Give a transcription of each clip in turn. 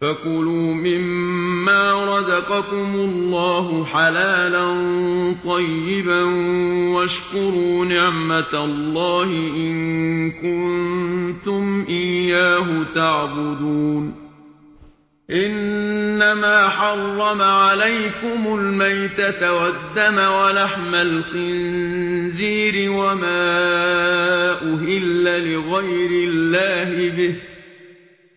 فَكُلُوا مِمَّا رَزَقَكُمُ اللَّهُ حَلَالًا طَيِّبًا وَاشْكُرُوا نِعْمَةَ اللَّهِ إِن كُنتُمْ إِيَّاهُ تَعْبُدُونَ إِنَّمَا حَرَّمَ عَلَيْكُمُ الْمَيْتَةَ وَالدَّمَ وَلَحْمَ الْخِنزِيرِ وَمَا أُهِلَّ لِغَيْرِ اللَّهِ بِهِ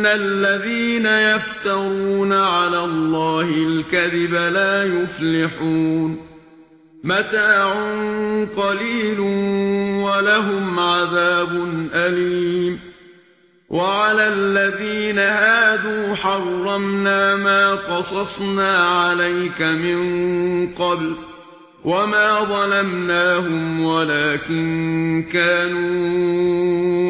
ان الذين يفترون على الله الكذب لا يفلحون متاع قليل ولهم عذاب اليم وعلى الذين هادوا حرمنا ما قصصنا عليك من قبل وما ظلمناهم ولكن كانوا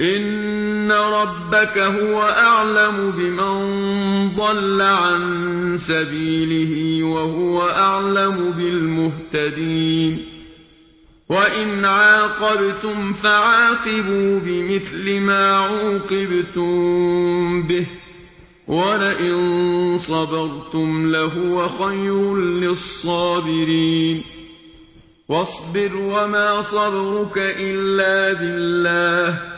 ان ربك هو اعلم بمن ضل عن سبيله وهو اعلم بالمهتدين وان عاقبتم فعاقبوا بمثل ما عوقبتم به ولئن صبرتم لهو خير للصابرين واصبر وما صبرك الا بالله